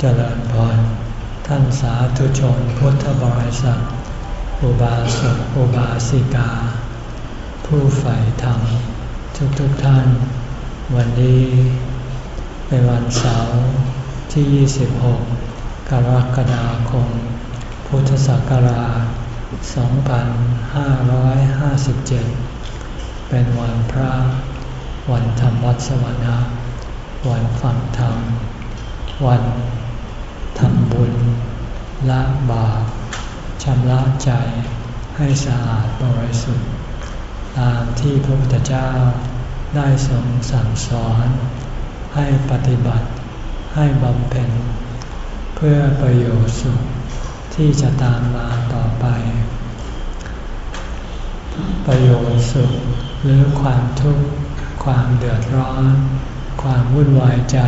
เจริญพรท่านสาธุชนพุทธบริษัท อุบาสกอุบาสิกา ผู้ใฝ่ธรรมทุกทุกท่าน วันนี้ เป็นวันเสาร์ที่ 26 กรกฎาคม พุทธศักราช 2557 เป็นวันพระ วันธรรมวัสวนะ วันฟังธรรม วัน ทำบุญละบาปชำระใจให้สะอาดบริสุทธิ์ ตามที่พระพุทธเจ้าได้ทรงสั่งสอน ให้ปฏิบัติให้บำเพ็ญเพื่อประโยชน์สุขที่จะตามมาต่อไป ประโยชน์สุขหรือความทุกข์ความเดือดร้อน ความวุ่นวายใจ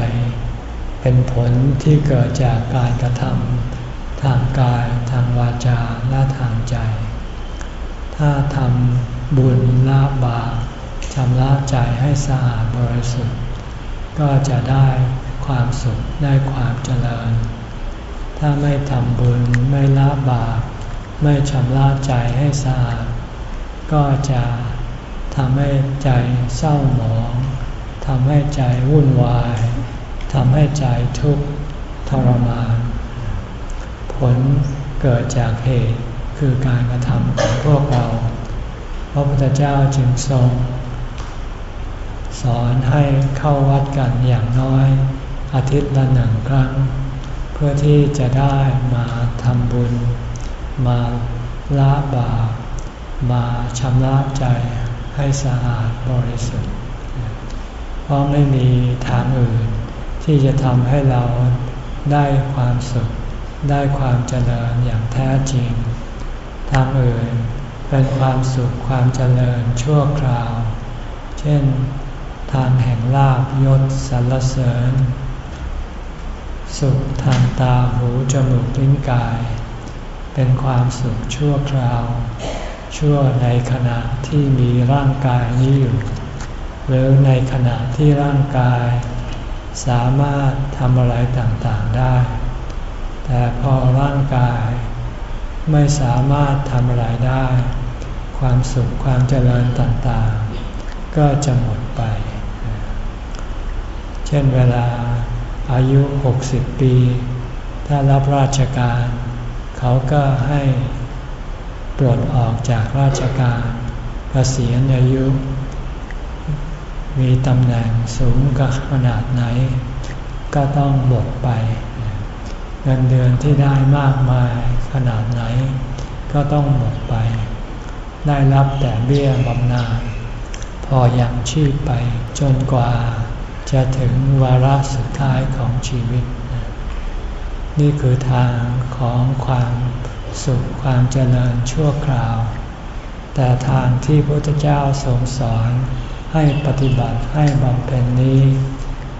เป็นผลที่เกิดจากการกระทำทางกายทางวาจาและทางใจ ถ้าทำบุญละบาปชำระใจให้สะอาดบริสุทธิ์ ก็จะได้ความสุขได้ความเจริญ ถ้าไม่ทำบุญไม่ละบาปไม่ชำระใจให้สะอาด ก็จะทำให้ใจเศร้าหมองทำให้ใจวุ่นวาย ทำให้ใจทุกข์ทรมาน ผลเกิดจากเหตุคือการกระทำของพวกเรา พระพุทธเจ้าจึงทรง สอนให้เข้าวัดกันอย่างน้อย อาทิตย์ละหนึ่งครั้ง เพื่อที่จะได้มาทำบุญ มาละบาปมาชำระใจให้สะอาดบริสุทธิ์ เพราะไม่มีทางอื่น ที่จะทำให้เราได้ความสุข ได้ความเจริญอย่างแท้จริง ทางอื่นเป็นความสุขความเจริญชั่วคราว เช่น ทางแห่งลาบยศสรรเสริญ สุขทางตาหูจมูกลิ้นกาย เป็นความสุขชั่วคราว ชั่วในขณะที่มีร่างกายนี้อยู่ หรือในขณะที่ร่างกาย สามารถทำอะไรต่างๆได้ แต่พอร่างกายไม่สามารถทำอะไรได้ ความสุขความเจริญต่างๆ ก็จะหมดไป เช่นเวลาอายุ 60 ปี ถ้ารับราชการ เขาก็ให้ปลดออกจากราชการเกษียณอายุ มีตำแหน่งสูงกับขนาดไหน ก็ต้องหมดไป เงินเดือนที่ได้มากมายขนาดไหน ก็ต้องหมดไป ได้รับแต่เบี้ยบำนาญพออยังชีพไปจนกว่า จะถึงวาระสุดท้ายของชีวิต นี่คือทางของความสุขความเจริญชั่วคราว แต่ทางที่พระพุทธเจ้าทรงสอน ให้ปฏิบัติให้บำเพ็ญนี้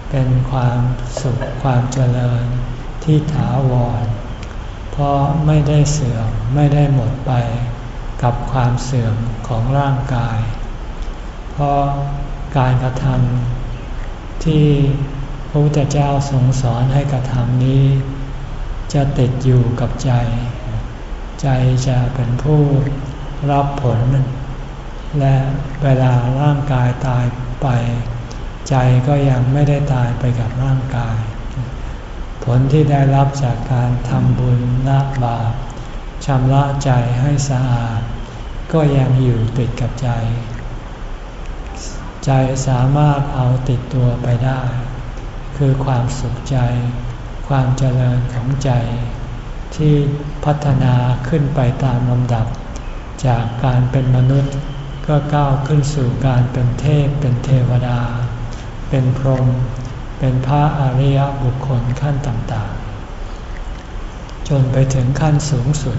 เป็นความสุขความเจริญที่ถาวร เพราะไม่ได้เสื่อมไม่ได้หมดไปกับความเสื่อมของร่างกาย เพราะการกระทำที่พระพุทธเจ้าทรงสอนให้กระทำนี้ จะติดอยู่กับใจ ใจจะเป็นผู้รับผล และเวลาร่างกายตายไป ใจก็ยังไม่ได้ตายไปกับร่างกาย ผลที่ได้รับจากการทำบุญละบาปชำระใจให้สะอาด ก็ยังอยู่ติดกับใจ ใจสามารถเอาติดตัวไปได้ คือความสุขใจ ความเจริญของใจ ที่พัฒนาขึ้นไปตามลำดับ จากการเป็นมนุษย์ ก็ก้าวขึ้นสู่การเป็นเทพเป็นเทวดา เป็นพรหมเป็นพระอริยบุคคลขั้นต่างๆ จนไปถึงขั้นสูงสุด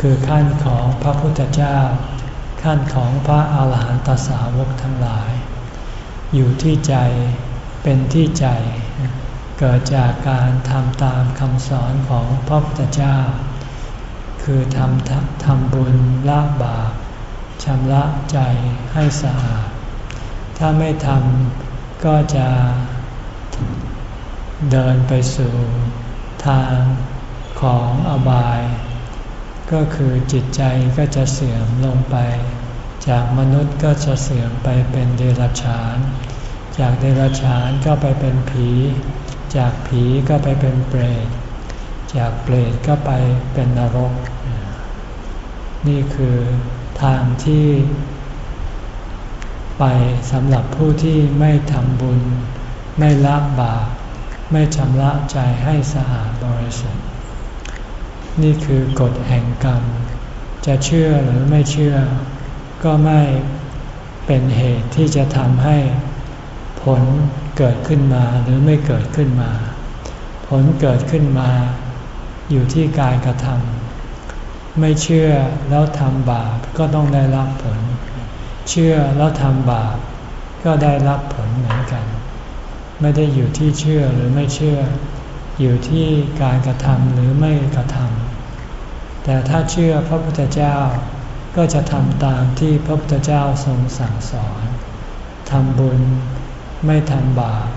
คือขั้นของพระพุทธเจ้า ขั้นของพระอาหารหันตสาวกทั้งหลาย อยู่ที่ใจเป็นที่ใจ เกิดจากการทำตามคำสอนของพระพุทธเจ้า คือทำทำบุญละบาป ชำระใจให้สะอาด ถ้าไม่ทำก็จะเดินไปสู่ทางของอบาย ก็คือจิตใจก็จะเสื่อมลงไป จากมนุษย์ก็จะเสื่อมไปเป็นเดรัจฉาน จากเดรัจฉานก็ไปเป็นผี จากผีก็ไปเป็นเปรต จากเปรตก็ไปเป็นนรก นี่คือ ทางที่ไปสำหรับผู้ที่ไม่ทำบุญ ไม่ละบาปไม่ชำระใจให้สะอาดบริสุทธิ์ นี่คือกฎแห่งกรรม จะเชื่อหรือไม่เชื่อ ก็ไม่เป็นเหตุที่จะทำให้ผลเกิดขึ้นมาหรือไม่เกิดขึ้นมา ผลเกิดขึ้นมา อยู่ที่การกระทำ ไม่เชื่อแล้วทำบาปก็ต้องได้รับผล เชื่อแล้วทำบาปก็ได้รับผลเหมือนกัน ไม่ได้อยู่ที่เชื่อหรือไม่เชื่อ อยู่ที่การกระทำหรือไม่กระทำแต่ถ้าเชื่อพระพุทธเจ้าก็จะทำตามที่พระพุทธเจ้าทรงสั่งสอนทำบุญไม่ทำบาป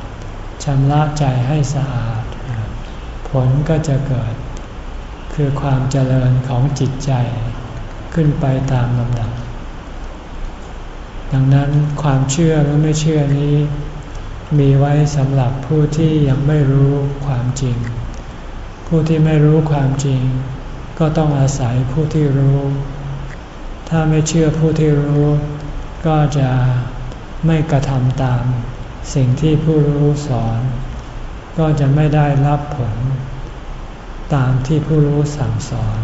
ชำระใจให้สะอาด ผลก็จะเกิด คือความเจริญของจิตใจขึ้นไปตามลำดับ ดังนั้นความเชื่อหรือไม่เชื่อนี้ มีไว้สำหรับผู้ที่ยังไม่รู้ความจริง ผู้ที่ไม่รู้ความจริง ก็ต้องอาศัยผู้ที่รู้ ถ้าไม่เชื่อผู้ที่รู้ ก็จะไม่กระทำตาม สิ่งที่ผู้รู้สอน ก็จะไม่ได้รับผล ตามที่ผู้รู้สั่งสอน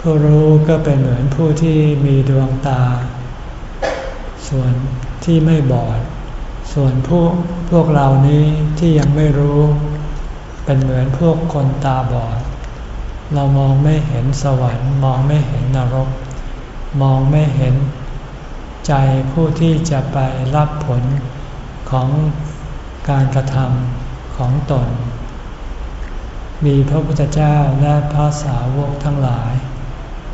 ผู้รู้ก็เป็นเหมือนผู้ที่มีดวงตา ส่วนที่ไม่บอด ส่วนพวกพวกเรานี้ที่ยังไม่รู้ เป็นเหมือนพวกคนตาบอด เรามองไม่เห็นสวรรค์ มองไม่เห็นนรก มองไม่เห็นใจผู้ที่จะไปรับผลของการกระทำของตน มีพระพุทธเจ้าและพระสาวกทั้งหลาย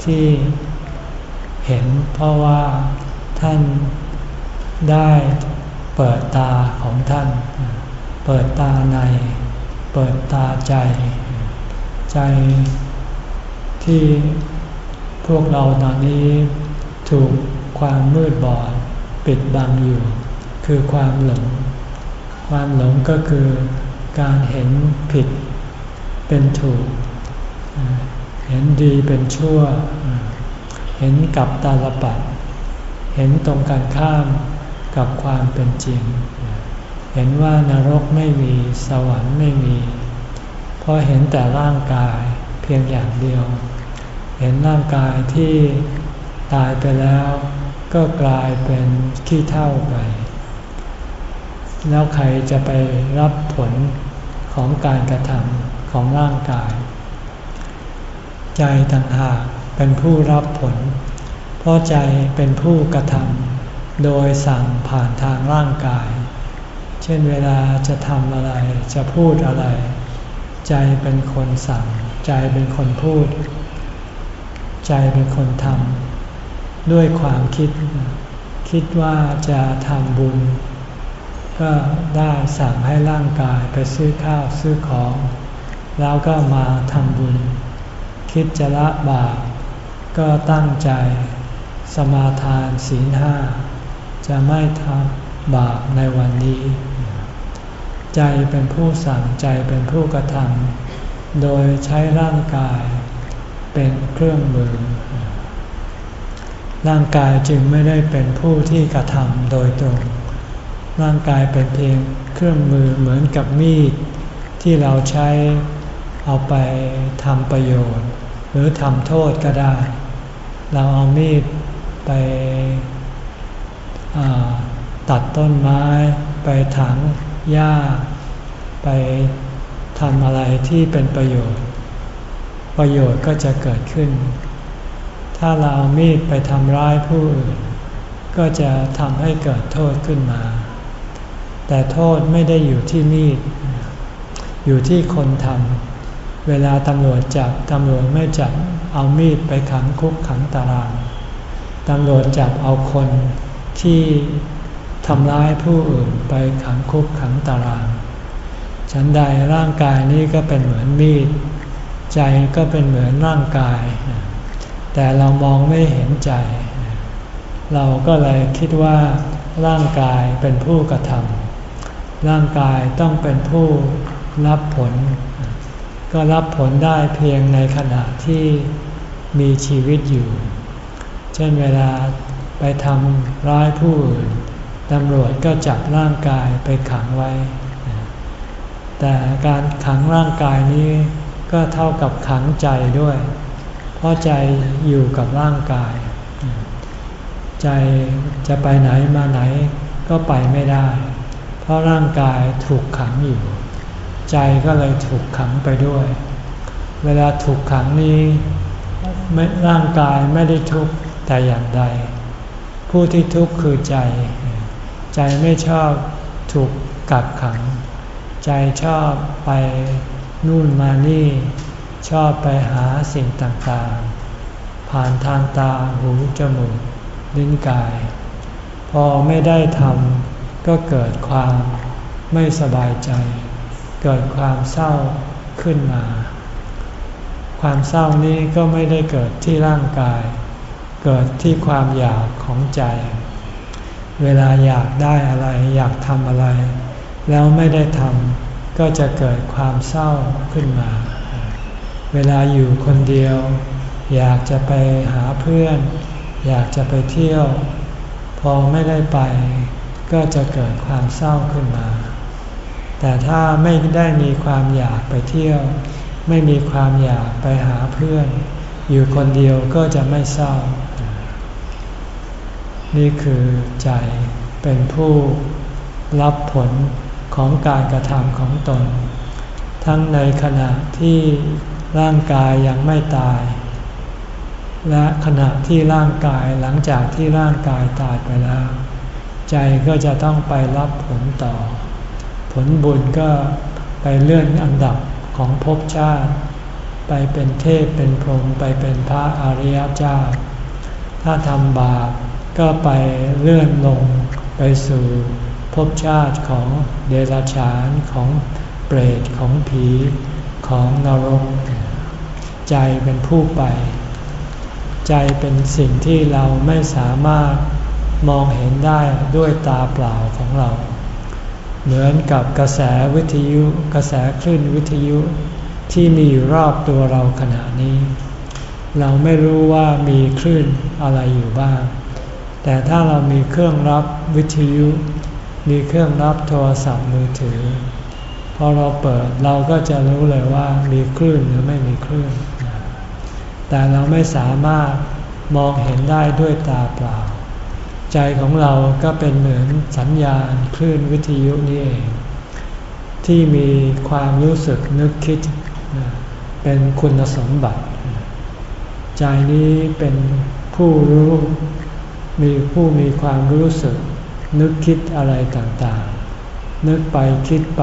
ที่เห็นเพราะว่าท่านได้เปิดตาของท่าน เปิดตาใน เปิดตาใจ ใจที่พวกเราตอนนี้ถูกความมืดบอดปิดบังอยู่ คือความหลง ความหลงก็คือการเห็นผิด เป็นถูก เห็นดีเป็นชั่ว เห็นกับตาลปัด เห็นตรงกันข้ามกับความเป็นจริง เห็นว่านรกไม่มีสวรรค์ไม่มี เพราะเห็นแต่ร่างกายเพียงอย่างเดียว เห็นร่างกายที่ตายไปแล้ว ก็กลายเป็นขี้เท่าไป แล้วใครจะไปรับผลของการกระทำ ของร่างกาย ใจต่างหากเป็นผู้รับผล เพราะใจเป็นผู้กระทำโดยสั่งผ่านทางร่างกาย เช่นเวลาจะทำอะไรจะพูดอะไร ใจเป็นคนสั่ง ใจเป็นคนพูด ใจเป็นคนทำด้วยความคิด คิดว่าจะทำบุญก็ได้สั่งให้ร่างกายไปซื้อข้าวซื้อของ แล้วก็มาทำบุญ คิดจะละบาปก็ตั้งใจสมาทานศีลห้าจะไม่ทำบาปในวันนี้ ใจเป็นผู้สั่งใจเป็นผู้กระทำโดยใช้ร่างกายเป็นเครื่องมือ ร่างกายจึงไม่ได้เป็นผู้ที่กระทำโดยตรง ร่างกายเป็นเพียงเครื่องมือเหมือนกับมีดที่เราใช้ เอาไปทำประโยชน์ หรือทำโทษก็ได้ เราเอามีดไปตัดต้นไม้ ไปถังหญ้า ไปทำอะไรที่เป็นประโยชน์ ประโยชน์ก็จะเกิดขึ้น ถ้าเราเอามีดไปทำร้ายผู้อื่น ก็จะทำให้เกิดโทษขึ้นมา แต่โทษไม่ได้อยู่ที่มีด อยู่ที่คนทำ เวลาตำรวจจับตำรวจไม่จับเอามีดไปขังคุกขังตาราง ตำรวจจับเอาคนที่ทำร้ายผู้อื่นไปขังคุกขังตาราง ฉันใดร่างกายนี้ก็เป็นเหมือนมีด ใจก็เป็นเหมือนร่างกาย แต่เรามองไม่เห็นใจ เราก็เลยคิดว่า ร่างกายเป็นผู้กระทำร่างกายต้องเป็นผู้รับผล ก็รับผลได้เพียงในขณะที่มีชีวิตอยู่ เช่นเวลาไปทำร้ายผู้อื่นตำรวจก็จับร่างกายไปขังไว้ แต่การขังร่างกายนี้ก็เท่ากับขังใจด้วย เพราะใจอยู่กับร่างกาย ใจจะไปไหนมาไหนก็ไปไม่ได้ เพราะร่างกายถูกขังอยู่ ใจก็เลยถูกขังไปด้วย เวลาถูกขังนี้ร่างกายไม่ได้ทุกข์แต่อย่างใด ผู้ที่ทุกข์คือใจ ใจไม่ชอบถูกกักขัง ใจชอบไปนู่นมานี่ ชอบไปหาสิ่งต่างๆ ผ่านทางตาหูจมูกลิ้นกาย พอไม่ได้ทำก็เกิดความไม่สบายใจ เกิดความเศร้าขึ้นมา ความเศร้านี้ก็ไม่ได้เกิดที่ร่างกาย เกิดที่ความอยากของใจ เวลาอยากได้อะไร อยากทำอะไร แล้วไม่ได้ทำก็จะเกิดความเศร้าขึ้นมา เวลาอยู่คนเดียว อยากจะไปหาเพื่อน อยากจะไปเที่ยว พอไม่ได้ไป ก็จะเกิดความเศร้าขึ้นมา แต่ถ้าไม่ได้มีความอยากไปเที่ยว ไม่มีความอยากไปหาเพื่อน อยู่คนเดียวก็จะไม่เศร้า นี่คือใจเป็นผู้รับผลของการกระทำของตน ทั้งในขณะที่ร่างกายยังไม่ตาย และขณะที่ร่างกายหลังจากที่ร่างกายตายไปแล้ว ใจก็จะต้องไปรับผลต่อ ลบุญก็ไปเลื่อนอันดับของภพชาติ ไปเป็นเทพเป็นพรหมไปเป็นพระอริยเจ้า ถ้าทำบาปก็ไปเลื่อนลงไปสู่ภพชาติของเดรัจฉานของเปรตของผีของนรก ใจเป็นผู้ไป ใจเป็นสิ่งที่เราไม่สามารถมองเห็นได้ด้วยตาเปล่าของเรา เหมือนกับกระแสวิทยุ กระแสคลื่นวิทยุที่มีอยู่รอบตัวเราขณะนี้ เราไม่รู้ว่ามีคลื่นอะไรอยู่บ้าง แต่ถ้าเรามีเครื่องรับวิทยุ มีเครื่องรับโทรศัพท์มือถือ พอเราเปิดเราก็จะรู้เลยว่ามีคลื่นหรือไม่มีคลื่น แต่เราไม่สามารถมองเห็นได้ด้วยตาเปล่า ใจของเราก็เป็นเหมือนสัญญาณคลื่นวิทยุนี่เอง ที่มีความรู้สึกนึกคิด เป็นคุณสมบัติ ใจนี้เป็นผู้รู้มีผู้มีความรู้สึก นึกคิดอะไรต่างๆ นึกไปคิดไป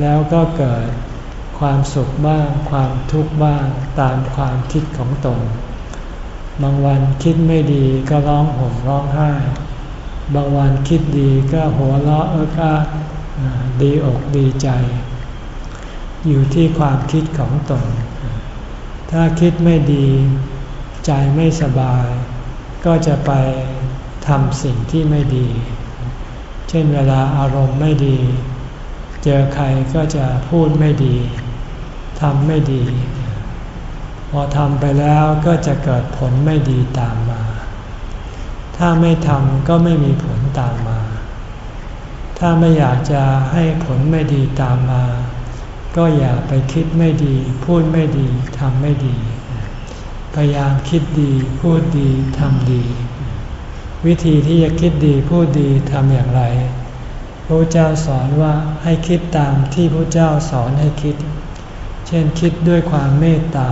แล้วก็เกิดความสุขบ้าง ความทุกข์บ้างตามความคิดของตน บางวันคิดไม่ดีก็ร้องห่มร้องไห้ บางวันคิดดีก็หัวเราะเอิกอาดีอกดีใจ อยู่ที่ความคิดของตน ถ้าคิดไม่ดี ใจไม่สบาย ก็จะไปทำสิ่งที่ไม่ดี เช่นเวลาอารมณ์ไม่ดี เจอใครก็จะพูดไม่ดี ทำไม่ดี พอทำไปแล้วก็จะเกิดผลไม่ดีตามมา ถ้าไม่ทำก็ไม่มีผลตามมา ถ้าไม่อยากจะให้ผลไม่ดีตามมา ก็อย่าไปคิดไม่ดี พูดไม่ดีทำไม่ดี พยายามคิดดีพูดดีทำดี วิธีที่จะคิดดีพูดดีทำอย่างไรพระเจ้าสอนว่าให้คิดตามที่พระเจ้าสอนให้คิด เช่นคิดด้วยความเมตตา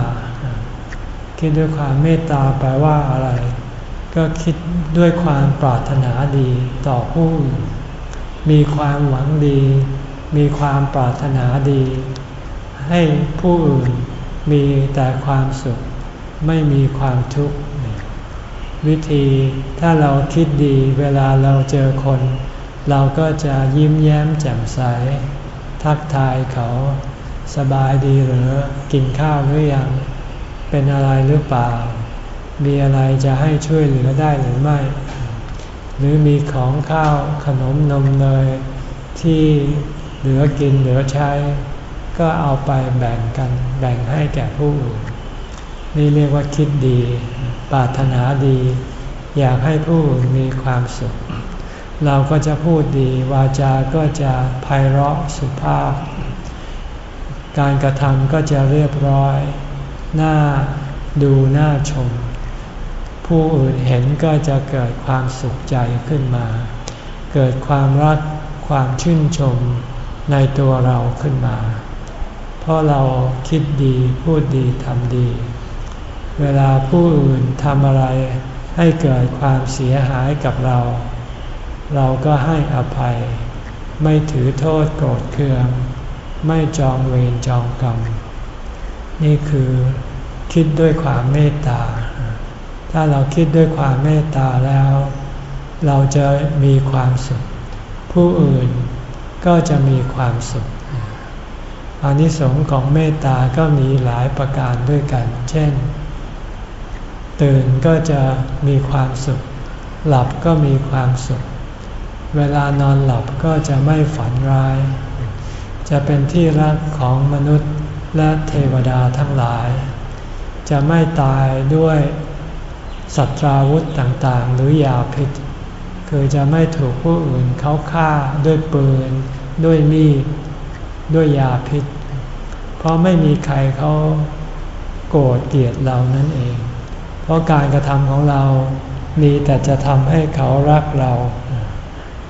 คิดด้วยความเมตตาแปลว่าอะไร ก็คิดด้วยความปรารถนาดีต่อผู้อื่นมีความหวังดี มีความปรารถนาดี ให้ผู้อื่นมีแต่ความสุข ไม่มีความทุกข์วิธีถ้าเราคิดดีเวลาเราเจอคน เราก็จะยิ้มแย้มแจ่มใสททักทายเขา สบายดีหรือ กินข้าวหรือยัง เป็นอะไรหรือเปล่า มีอะไรจะให้ช่วยเหลือได้หรือไม่ หรือมีของข้าวขนมนมเนยที่เหลือกินเหลือใช้ ก็เอาไปแบ่งกันแบ่งให้แก่ผู้อื่นนี่เรียกว่าคิดดี ปรารถนาดี อยากให้ผู้อื่นมีความสุข เราก็จะพูดดี วาจาก็จะไพเราะสุภาพ การกระทำก็จะเรียบร้อย น่าดูน่าชม ผู้อื่นเห็นก็จะเกิดความสุขใจขึ้นมา เกิดความรักความชื่นชมในตัวเราขึ้นมา เพราะเราคิดดีพูดดีทำดี เวลาผู้อื่นทำอะไรให้เกิดความเสียหายกับเรา เราก็ให้อภัย ไม่ถือโทษโกรธเคือง ไม่จองเวรจองกรรม นี่คือ คิดด้วยความเมตตา ถ้าเราคิดด้วยความเมตตาแล้ว เราจะมีความสุข ผู้อื่นก็จะมีความสุขอานิสงส์ของเมตตาก็มีหลายประการด้วยกัน เช่น ตื่นก็จะมีความสุข หลับก็มีความสุข เวลานอนหลับก็จะไม่ฝันร้าย จะเป็นที่รักของมนุษย์และเทวดาทั้งหลาย จะไม่ตายด้วยสัตราวุธต่างๆ หรือยาพิษ คือจะไม่ถูกผู้อื่นเขาฆ่าด้วยปืน ด้วยมีด ด้วยยาพิษ เพราะไม่มีใครเขาโกรธเกลียดเรานั่นเอง เพราะการกระทำของเรามีแต่จะทำให้เขารักเรา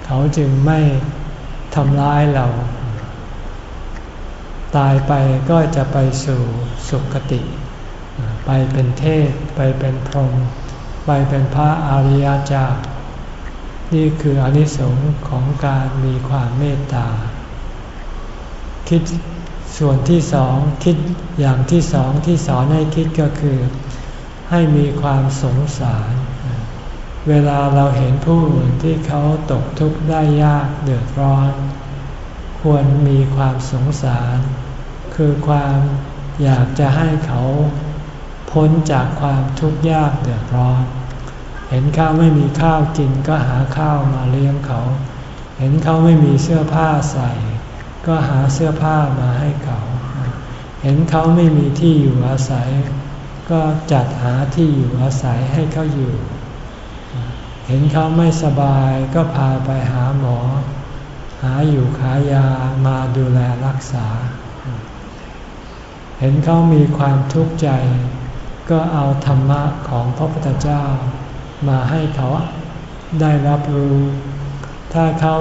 เขาจึงไม่ทำร้ายเรา ตายไปก็จะไปสู่สุคติ ไปเป็นเทพ ไปเป็นพรหมไปเป็นพระอริยเจ้านี่คืออนิสงส์ของการมีความเมตตา คิดส่วนที่สองคิดอย่างที่สองที่สอนให้คิดก็คือ ให้มีความสงสาร เวลาเราเห็นผู้อื่นที่เขาตกทุกข์ได้ยากเดือดร้อน ควรมีความสงสาร คือความอยากจะให้เขา พ้นจากความทุกข์ยากเดือดร้อน เห็นเขาไม่มีข้าวกินก็หาข้าวมาเลี้ยงเขา เห็นเขาไม่มีเสื้อผ้าใส่ ก็หาเสื้อผ้ามาให้เขา เห็นเขาไม่มีที่อยู่อาศัย ก็จัดหาที่อยู่อาศัยให้เขาอยู่ เห็นเขาไม่สบายก็พาไปหาหมอ หาอยู่ขายามาดูแลรักษาเห็นเขามีความทุกข์ใจ ก็เอาธรรมะของพระพุทธเจ้า มาให้เขาได้รับรู้ ถ้าเขา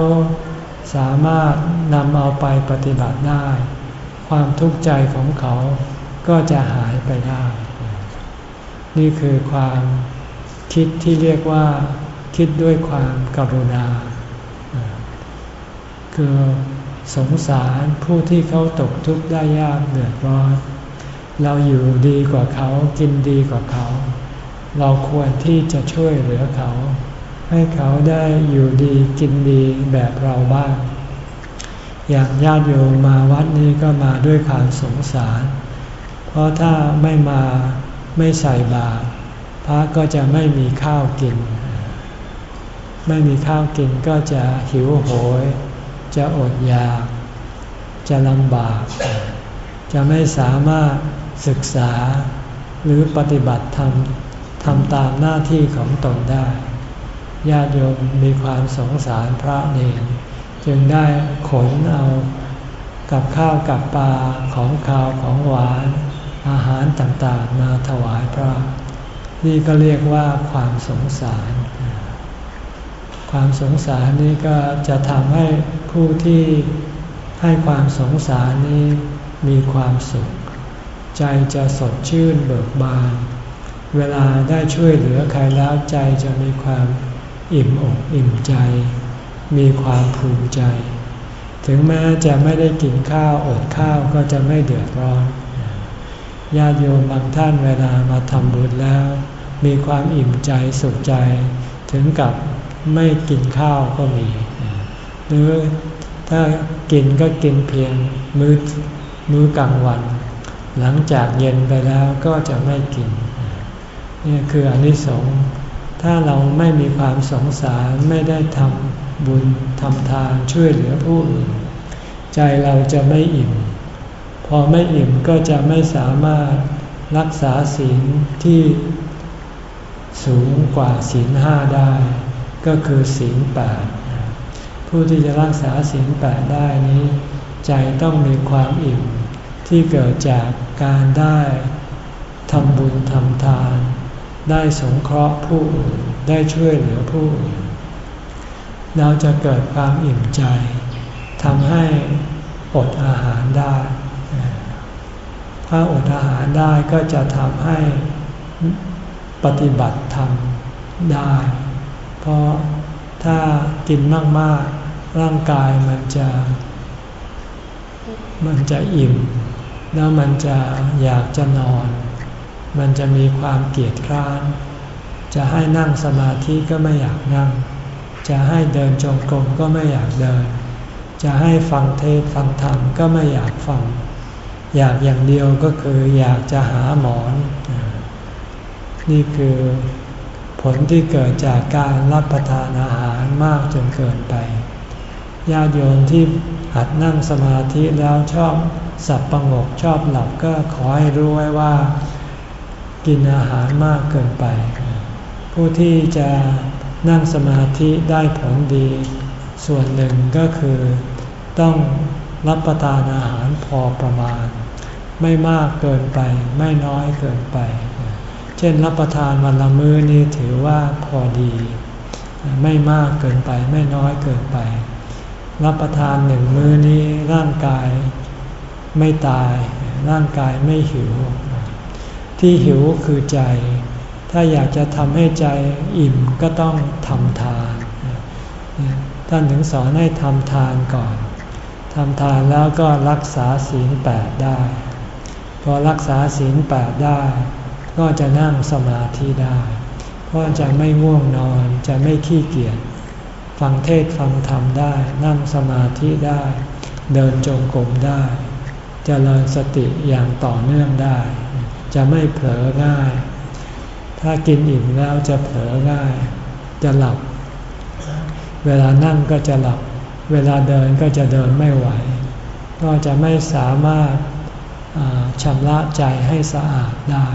สามารถนำเอาไปปฏิบัติได้ ความทุกข์ใจของเขาก็จะหายไปได้ นี่คือความคิดที่เรียกว่า คิดด้วยความกรุณา คือสงสารผู้ที่เขาตกทุกข์ได้ยากเดือดร้อน เราอยู่ดีกว่าเขากินดีกว่าเขา เราควรที่จะช่วยเหลือเขา ให้เขาได้อยู่ดีกินดีแบบเราบ้าง อย่างญาติโยมมาวัดนี้ก็มาด้วยความสงสาร เพราะถ้าไม่มาไม่ใส่บาตรพระก็จะไม่มีข้าวกิน ไม่มีข้าวกินก็จะหิวโหย จะอดอยาก จะลำบาก จะไม่สามารถ ศึกษา หรือปฏิบัติธรรมทำตามหน้าที่ของตนได้ ญาติโยมมีความสงสารพระเนรจึงได้ขนเอากับข้าวกับปลาของข้าวของหวาน อาหารต่างๆมาถวายพระ นี่ก็เรียกว่าความสงสาร ความสงสารนี้ก็จะทำให้ผู้ที่ให้ความสงสารนี้มีความสุข ใจจะสดชื่นเบิกบาน เวลาได้ช่วยเหลือใครแล้วใจจะมีความอิ่มอกอิ่มใจ มีความภูมิใจ ถึงแม้จะไม่ได้กินข้าวอดข้าวก็จะไม่เดือดร้อนญาติโยมบางท่านเวลามาทำบุญแล้ว มีความอิ่มใจสุขใจ ถึงกับไม่กินข้าวก็มี หรือถ้ากินก็กินเพียงมื้อมื้อกลางวัน หลังจากเย็นไปแล้วก็จะไม่กิน นี่คืออนิสงส์ถ้าเราไม่มีความสงสารไม่ได้ทำบุญทำทานช่วยเหลือผู้อื่น ใจเราจะไม่อิ่ม พอไม่อิ่มก็จะไม่สามารถรักษาศีลที่สูงกว่าศีลห้าได้ ก็คือศีลแปดผู้ที่จะรักษาศีลแปดได้นี้ ใจต้องมีความอิ่มที่เกิดจาก การได้ทำบุญทำทาน ได้สงเคราะห์ผู้อื่น ได้ช่วยเหลือผู้อื่น เราจะเกิดความอิ่มใจทำให้อดอาหารได้ ถ้าอดอาหารได้ก็จะทำให้ปฏิบัติธรรมได้ เพราะถ้ากินมาก ๆ ร่างกายมันจะ มันจะอิ่ม แล้วมันจะอยากจะนอน มันจะมีความเกียดคร้าน จะให้นั่งสมาธิก็ไม่อยากนั่ง จะให้เดินจงกรมก็ไม่อยากเดิน จะให้ฟังเทศฟังธรรมก็ไม่อยากฟัง อยากอย่างเดียวก็คืออยากจะหาหมอน นี่คือผลที่เกิดจากการรับประทานอาหารมากจนเกินไป ญาติโยมที่หัดนั่งสมาธิแล้วชอบสับประงกชอบหลับก็ขอให้รู้ไว้ว่า กินอาหารมากเกินไป ผู้ที่จะนั่งสมาธิได้ผลดี ส่วนหนึ่งก็คือต้องรับประทานอาหารพอประมาณ ไม่มากเกินไปไม่น้อยเกินไป เช่นรับประทานวันละมื้อนี้ถือว่าพอดี ไม่มากเกินไปไม่น้อยเกินไป รับประทานหนึ่งมื้อนี้ร่างกายไม่ตาย ร่างกายไม่หิว ที่หิวคือใจ ถ้าอยากจะทำให้ใจอิ่มก็ต้องทำทานท่านถึงสอนให้ทำทานก่อนทำทานแล้วก็รักษาศีลแปดได้ พอรักษาศีลแปดได้ ก็จะนั่งสมาธิได้เพราะจะไม่ง่วงนอนจะไม่ขี้เกียจ ฟังเทศฟังธรรมได้ นั่งสมาธิได้ เดินจงกรมได้จเจริญสติอย่างต่อเนื่องได้ จะไม่เผลอง่าย ถ้ากินอิ่มแล้วจะเผลอง่าย จะหลับ เวลานั่งก็จะหลับ เวลาเดินก็จะเดินไม่ไหว ก็จะไม่สามารถชำระใจให้สะอาดได้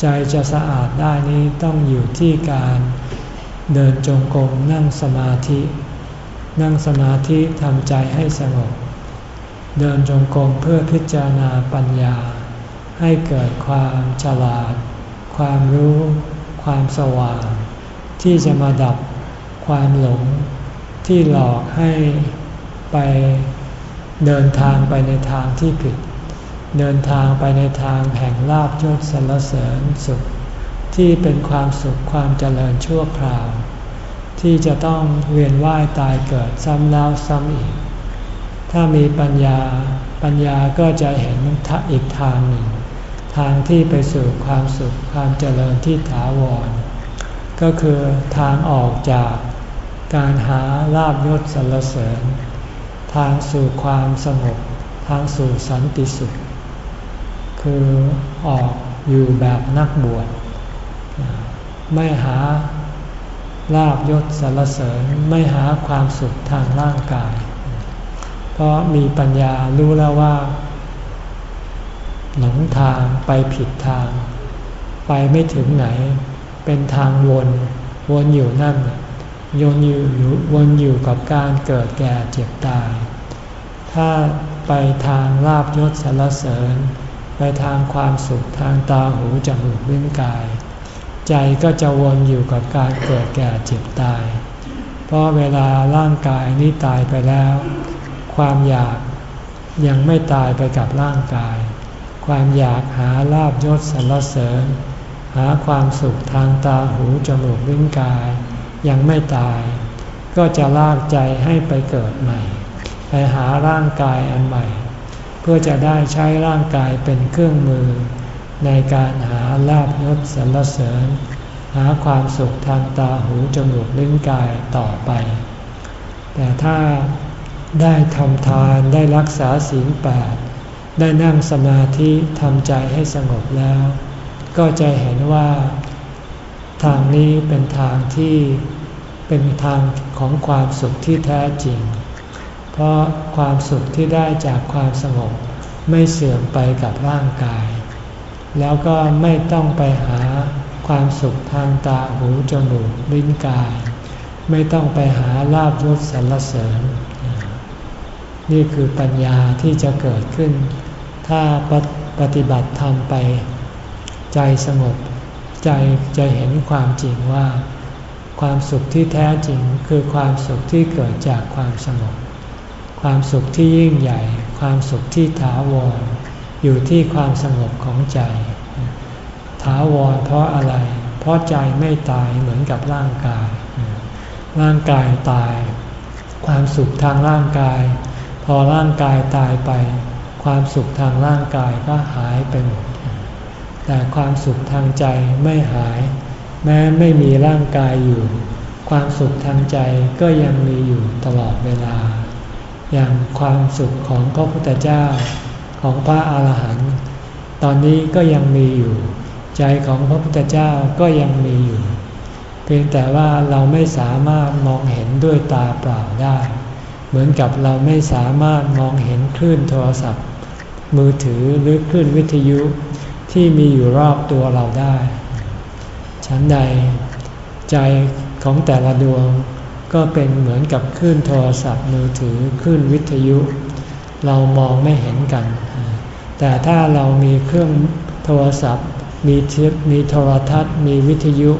ใจจะสะอาดได้นี้ต้องอยู่ที่การ เดินจงกรมนั่งสมาธิ นั่งสมาธิทำใจให้สงบ เดินจงกรมเพื่อพิจารณาปัญญา ให้เกิดความฉลาด ความรู้ ความสว่าง ที่จะมาดับความหลง ที่หลอกให้ไปเดินทางไปในทางที่ผิด เดินทางไปในทางแห่งลาบยศสรรเสริญสุข ที่เป็นความสุขความเจริญชั่วคราว ที่จะต้องเวียนว่ายตายเกิดซ้ำแล้วซ้ำอีก ถ้ามีปัญญาปัญญาก็จะเห็นทะอีกทางหนึ่ง ทางที่ไปสู่ความสุขความเจริญที่ถาวร ก็คือทางออกจากการหาลาบยศสรรเสริญ ทางสู่ความสงบทางสู่สันติสุข คือออกอยู่แบบนักบวช ไม่หาลาบยศสารเสริญไม่หาความสุขทางร่างกาย เพราะมีปัญญารู้แล้วว่า หลงทางไปผิดทาง ไปไม่ถึงไหน เป็นทางวนวนอยู่นั่นโยนอยู่วนอยู่กับการเกิดแก่เจ็บตาย ถ้าไปทางลาบยศสารเสริญ ไปทางความสุขทางตาหูจมูกลิ้นกาย ใจก็จะวนอยู่กับการเกิดแก่เจ็บตาย เพราะเวลาร่างกายนี้ตายไปแล้ว ความอยากยังไม่ตายไปกับร่างกาย ความอยากหาลาบยศสรรเสริญ หาความสุขทางตาหูจมูกลิ้นกาย ยังไม่ตาย ก็จะลากใจให้ไปเกิดใหม่ ไปหาร่างกายอันใหม่ เพื่อจะได้ใช้ร่างกายเป็นเครื่องมือ ในการหาลาบยศสรรเสริญ หาความสุขทางตาหูจมูกลิ้นกายต่อไป แต่ถ้าได้ทำทานได้รักษาศีลแปดได้นั่งสมาธิทำใจให้สงบแล้ว ก็จะเห็นว่า ทางนี้เป็นทางที่เป็นทางของความสุขที่แท้จริง เพราะความสุขที่ได้จากความสงบไม่เสื่อมไปกับร่างกาย แล้วก็ไม่ต้องไปหาความสุขทางตาหูจมูกลิ้นกาย ไม่ต้องไปหาลาบยศสรรเสริญ นี่คือปัญญาที่จะเกิดขึ้น ถ้าปฏิบัติธรรมไป ใจสงบใจจะเห็นความจริงว่า ความสุขที่แท้จริงคือความสุขที่เกิดจากความสงบ ความสุขที่ยิ่งใหญ่ ความสุขที่ถาวร อยู่ที่ความสงบของใจ ถาวรเพราะอะไร เพราะใจไม่ตายเหมือนกับร่างกาย ร่างกายตาย ความสุขทางร่างกาย พอร่างกายตายไป ความสุขทางร่างกายก็หายไปหมด แต่ความสุขทางใจไม่หาย แม้ไม่มีร่างกายอยู่ ความสุขทางใจก็ยังมีอยู่ตลอดเวลา อย่างความสุขของพระพุทธเจ้า ของพระอาหารหันต์ตอนนี้ก็ยังมีอยู่ ใจของพระพุทธเจ้าก็ยังมีอยู่ เพียงแต่ว่าเราไม่สามารถมองเห็นด้วยตาเปล่าได้ เหมือนกับเราไม่สามารถมองเห็นคลื่นโทรศัพท์ มือถือหรือคลื่นวิทยุที่มีอยู่รอบตัวเราได้ ฉันใด ใจของแต่ละดวงก็เป็นเหมือนกับคลื่นโทรศัพท์มือถือคลื่นวิทยุ เรามองไม่เห็นกัน แต่ถ้าเรามีเครื่องโทรศัพท์ มีเทปมีโทรทัศน์ มีวิทยุ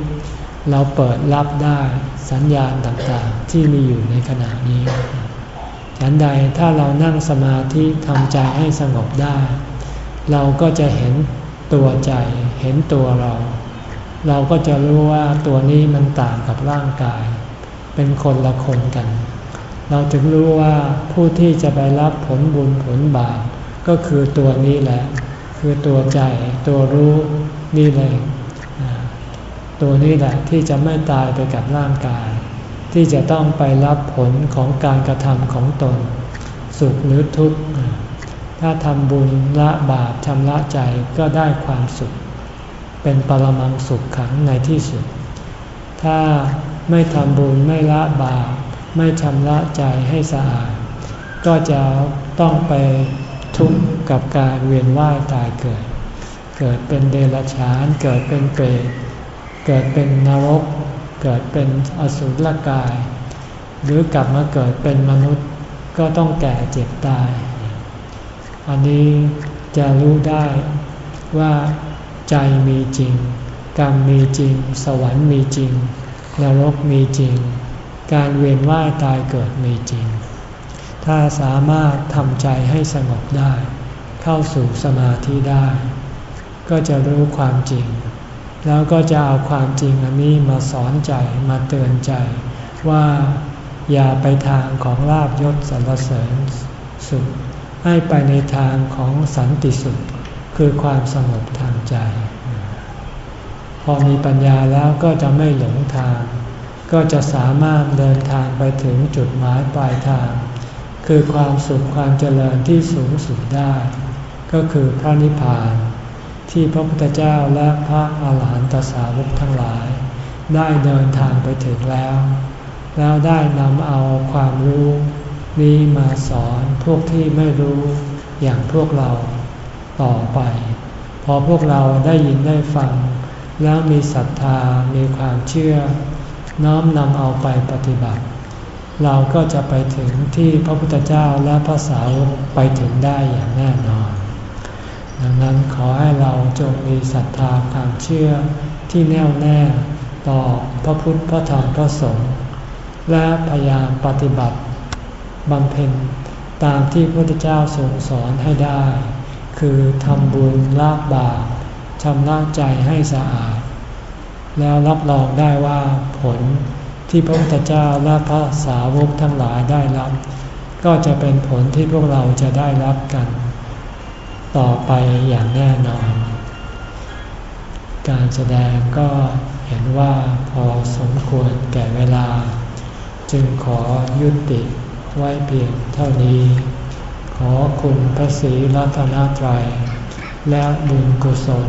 เราเปิดรับได้สัญญาณต่างๆ ที่มีอยู่ในขณะนี้ฉันใดถ้าเรานั่งสมาธิทำใจให้สงบได้ เราก็จะเห็นตัวใจเห็นตัวเรา เราก็จะรู้ว่าตัวนี้มันต่างกับร่างกาย เป็นคนละคนกัน เราถึงรู้ว่าผู้ที่จะไปรับผลบุญผลบาปก็คือตัวนี้แหละ คือตัวใจตัวรู้นี่เลยตัวนี้แหละที่จะไม่ตายไปกับร่างกาย ที่จะต้องไปรับผลของการกระทำของตน สุขหรือทุกข์ถ้าทำบุญละบาปชำระใจก็ได้ความสุข เป็นปรมังสุขขังในที่สุด ถ้าไม่ทำบุญไม่ละบาป ไม่ชำระใจให้สะอาด ก็จะต้องไปทุกข์กับการเวียนว่ายตายเกิด เกิดเป็นเดรัจฉาน เกิดเป็นเปรต เกิดเป็นนรก เกิดเป็นอสุรกาย หรือกลับมาเกิดเป็นมนุษย์ก็ต้องแก่เจ็บตาย อันนี้จะรู้ได้ว่าใจมีจริง กรรมมีจริง สวรรค์มีจริง นรกมีจริง การเวียนว่ายตายเกิดมีจริง ถ้าสามารถทำใจให้สงบได้ เข้าสู่สมาธิได้ ก็จะรู้ความจริง แล้วก็จะเอาความจริงอันนี้มาสอนใจมาเตือนใจ ว่าอย่าไปทางของลาบยศสรรเสริญสุข ให้ไปในทางของสันติสุข คือความสงบทางใจ พอมีปัญญาแล้วก็จะไม่หลงทาง ก็จะสามารถเดินทางไปถึงจุดหมายปลายทาง คือความสุขความเจริญที่สูงสุดได้ ก็คือพระนิพพาน ที่พระพุทธเจ้าและพระอาหารหันตสาวกทั้งหลาย ได้เดินทางไปถึงแล้ว แล้วได้นำเอาความรู้นี้มาสอนพวกที่ไม่รู้อย่างพวกเราต่อไป พอพวกเราได้ยินได้ฟัง แล้วมีศรัทธามีความเชื่อ น้อมนำเอาไปปฏิบัติ เราก็จะไปถึงที่พระพุทธเจ้าและพระสาวกไปถึงได้อย่างแน่นอน ดังนั้นขอให้เราจงมีศรัทธาความเชื่อที่แน่วแน่ต่อพระพุทธพระธรรมพระสงฆ์และพยายามปฏิบัติบำเพ็ญตามที่พระพุทธเจ้าทรงสอนให้ได้ คือทำบุญละบาปชำระใจให้สะอาด แล้วรับรองได้ว่าผลที่พระพุทธเจ้าและพระสาวกทั้งหลายได้รับ ก็จะเป็นผลที่พวกเราจะได้รับกัน ต่อไปอย่างแน่นอน การแสดงก็เห็นว่าพอสมควรแก่เวลา จึงขอยุติไว้เพียงเท่านี้ ขอคุณพระศรีรัตนตรัยและบุญกุศล